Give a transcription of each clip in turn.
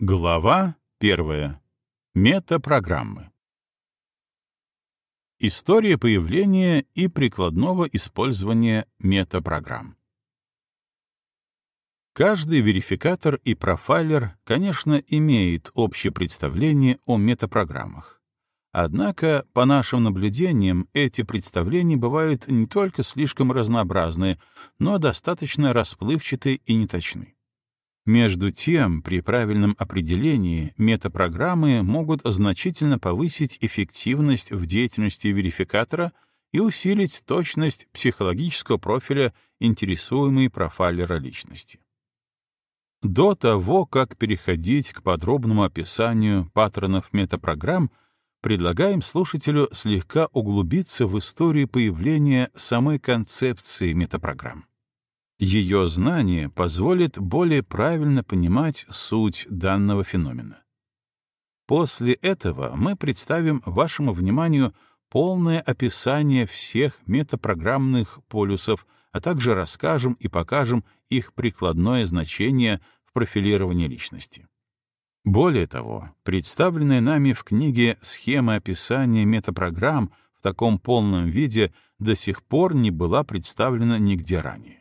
Глава первая. Метапрограммы. История появления и прикладного использования метапрограмм. Каждый верификатор и профайлер, конечно, имеет общее представление о метапрограммах. Однако, по нашим наблюдениям, эти представления бывают не только слишком разнообразны, но достаточно расплывчаты и неточны. Между тем, при правильном определении метапрограммы могут значительно повысить эффективность в деятельности верификатора и усилить точность психологического профиля интересуемой профайлера личности. До того, как переходить к подробному описанию паттернов метапрограмм, предлагаем слушателю слегка углубиться в историю появления самой концепции метапрограмм. Ее знание позволит более правильно понимать суть данного феномена. После этого мы представим вашему вниманию полное описание всех метапрограммных полюсов, а также расскажем и покажем их прикладное значение в профилировании личности. Более того, представленная нами в книге схема описания метапрограмм в таком полном виде до сих пор не была представлена нигде ранее.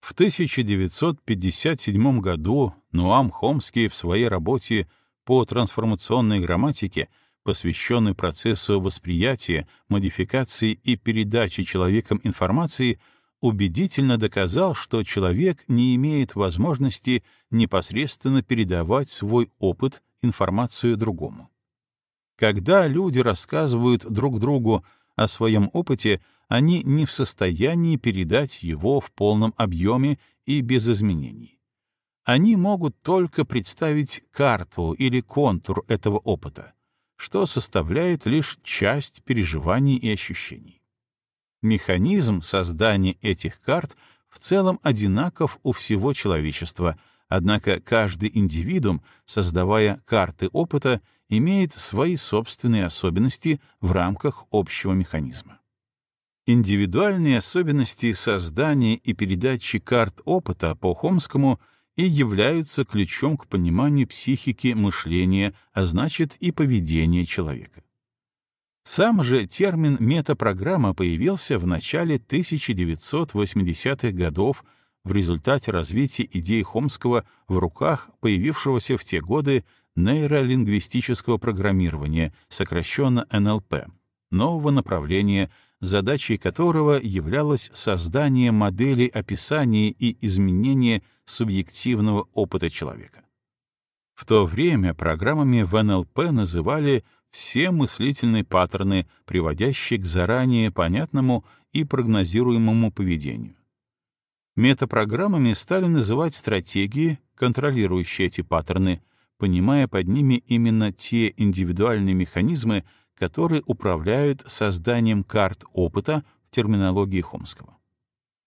В 1957 году Нуам Хомский в своей работе по трансформационной грамматике, посвященной процессу восприятия, модификации и передачи человеком информации, убедительно доказал, что человек не имеет возможности непосредственно передавать свой опыт, информацию другому. Когда люди рассказывают друг другу о своем опыте, они не в состоянии передать его в полном объеме и без изменений. Они могут только представить карту или контур этого опыта, что составляет лишь часть переживаний и ощущений. Механизм создания этих карт в целом одинаков у всего человечества, однако каждый индивидуум, создавая карты опыта, имеет свои собственные особенности в рамках общего механизма. Индивидуальные особенности создания и передачи карт опыта по Хомскому и являются ключом к пониманию психики мышления, а значит и поведения человека. Сам же термин метапрограмма появился в начале 1980-х годов в результате развития идей Хомского в руках появившегося в те годы нейролингвистического программирования, сокращенно НЛП, нового направления, задачей которого являлось создание моделей описания и изменения субъективного опыта человека. В то время программами в НЛП называли все мыслительные паттерны, приводящие к заранее понятному и прогнозируемому поведению. Метапрограммами стали называть стратегии, контролирующие эти паттерны, понимая под ними именно те индивидуальные механизмы, которые управляют созданием карт опыта в терминологии Хомского.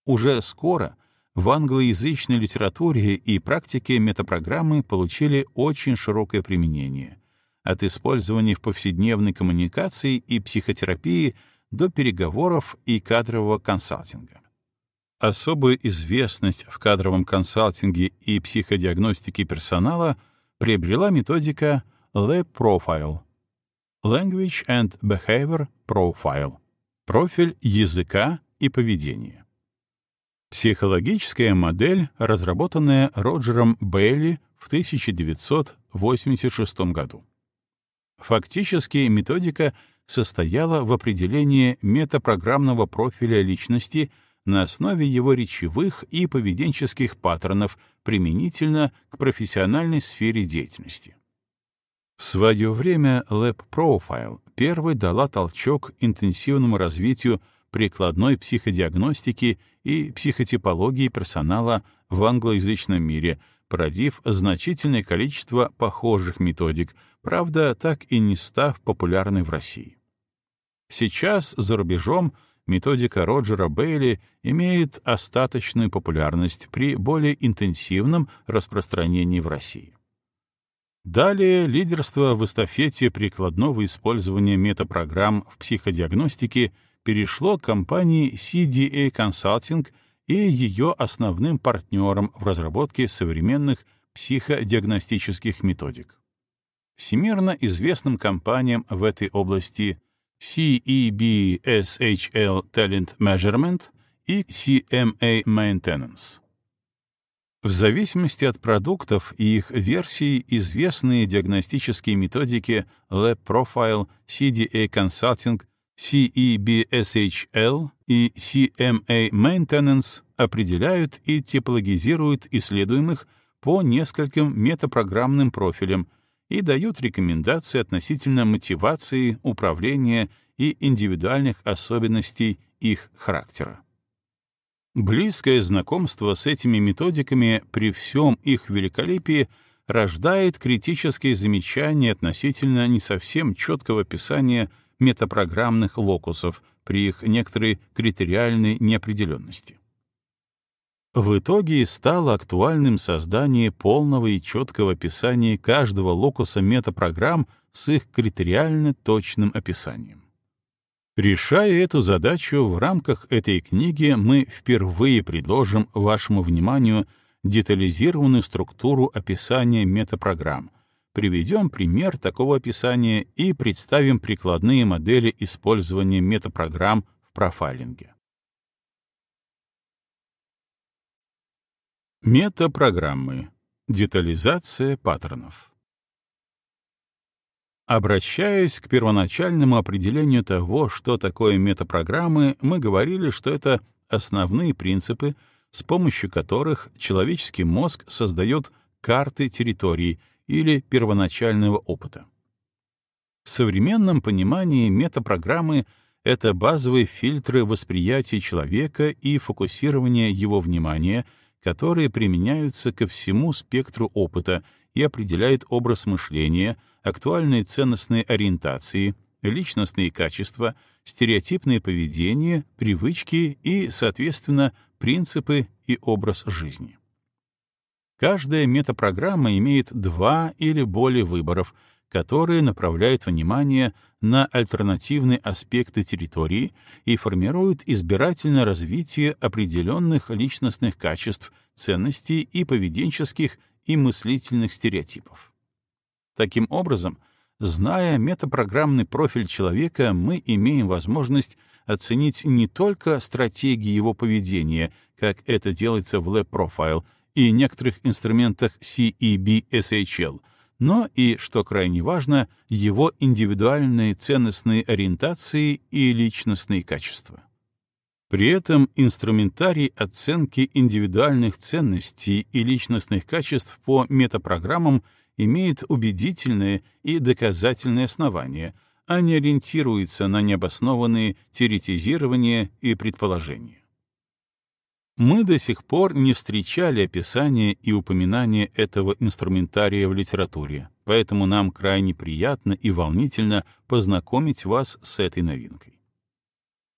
Уже скоро в англоязычной литературе и практике метапрограммы получили очень широкое применение, от использования в повседневной коммуникации и психотерапии до переговоров и кадрового консалтинга. Особую известность в кадровом консалтинге и психодиагностике персонала приобрела методика Lab Profile — Language and Behavior Profile — профиль языка и поведения. Психологическая модель, разработанная Роджером Бейли в 1986 году. Фактически методика состояла в определении метапрограммного профиля личности на основе его речевых и поведенческих паттернов применительно к профессиональной сфере деятельности. В свое время Lab Profile первой дала толчок интенсивному развитию прикладной психодиагностики и психотипологии персонала в англоязычном мире, породив значительное количество похожих методик, правда, так и не став популярной в России. Сейчас за рубежом методика Роджера Бейли имеет остаточную популярность при более интенсивном распространении в России. Далее лидерство в эстафете прикладного использования метапрограмм в психодиагностике перешло к компании CDA Consulting и ее основным партнерам в разработке современных психодиагностических методик. Всемирно известным компаниям в этой области CEBSHL Talent Measurement и CMA Maintenance. В зависимости от продуктов и их версий известные диагностические методики Lab Profile, CDA Consulting, CEBSHL и CMA Maintenance определяют и типологизируют исследуемых по нескольким метапрограммным профилям и дают рекомендации относительно мотивации, управления и индивидуальных особенностей их характера. Близкое знакомство с этими методиками при всем их великолепии рождает критические замечания относительно не совсем четкого описания метапрограммных локусов при их некоторой критериальной неопределенности. В итоге стало актуальным создание полного и четкого описания каждого локуса метапрограмм с их критериально точным описанием. Решая эту задачу, в рамках этой книги мы впервые предложим вашему вниманию детализированную структуру описания метапрограмм, приведем пример такого описания и представим прикладные модели использования метапрограмм в профайлинге. Метапрограммы. Детализация паттернов. Обращаясь к первоначальному определению того, что такое метапрограммы, мы говорили, что это основные принципы, с помощью которых человеческий мозг создает карты территории или первоначального опыта. В современном понимании метапрограммы — это базовые фильтры восприятия человека и фокусирования его внимания, которые применяются ко всему спектру опыта и определяют образ мышления — актуальные ценностные ориентации, личностные качества, стереотипное поведение, привычки и, соответственно, принципы и образ жизни. Каждая метапрограмма имеет два или более выборов, которые направляют внимание на альтернативные аспекты территории и формируют избирательное развитие определенных личностных качеств, ценностей и поведенческих и мыслительных стереотипов. Таким образом, зная метапрограммный профиль человека, мы имеем возможность оценить не только стратегии его поведения, как это делается в Lab Profile и некоторых инструментах CEB-SHL, но и, что крайне важно, его индивидуальные ценностные ориентации и личностные качества. При этом инструментарий оценки индивидуальных ценностей и личностных качеств по метапрограммам — имеет убедительные и доказательные основания, а не ориентируется на необоснованные теоретизирования и предположения. Мы до сих пор не встречали описания и упоминания этого инструментария в литературе, поэтому нам крайне приятно и волнительно познакомить вас с этой новинкой.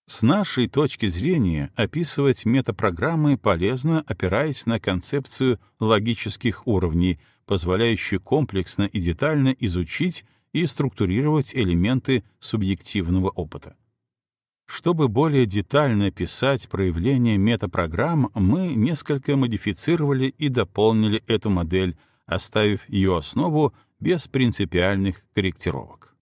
С нашей точки зрения описывать метапрограммы полезно, опираясь на концепцию логических уровней, позволяющую комплексно и детально изучить и структурировать элементы субъективного опыта. Чтобы более детально описать проявления метапрограмм, мы несколько модифицировали и дополнили эту модель, оставив ее основу без принципиальных корректировок.